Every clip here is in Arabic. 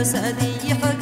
سادي حقرني بدي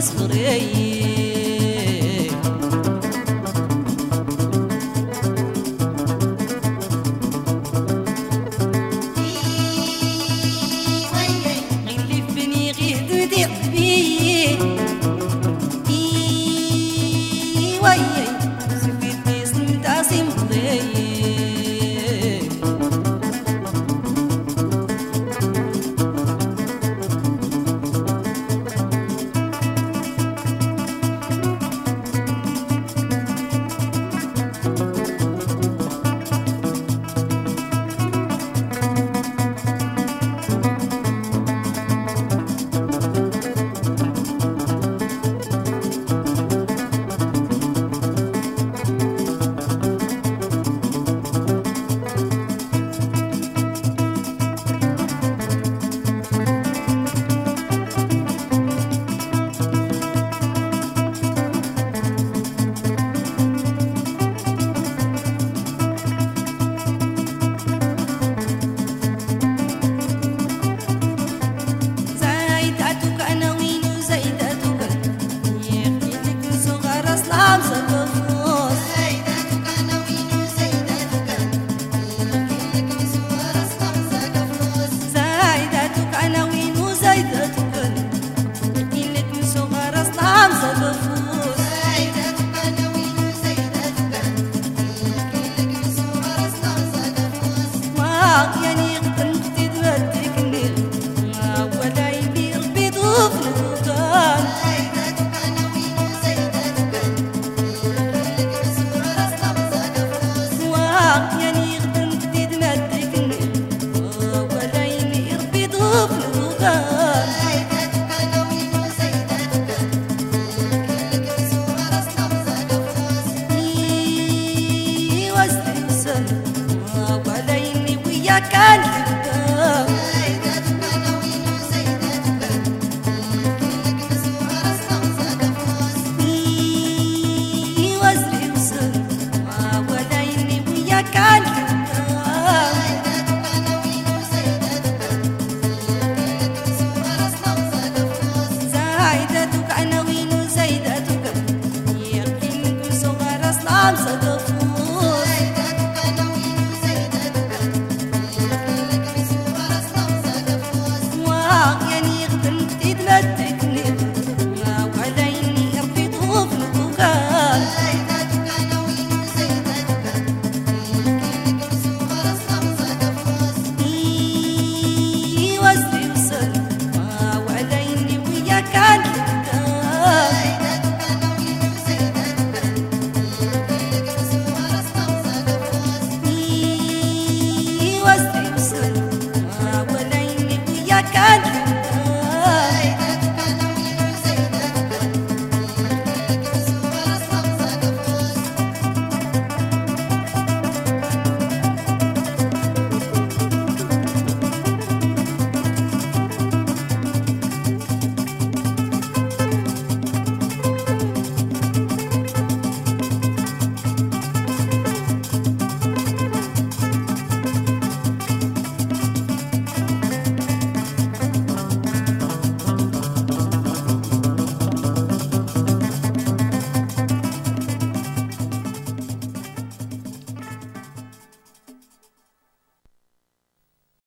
esfurei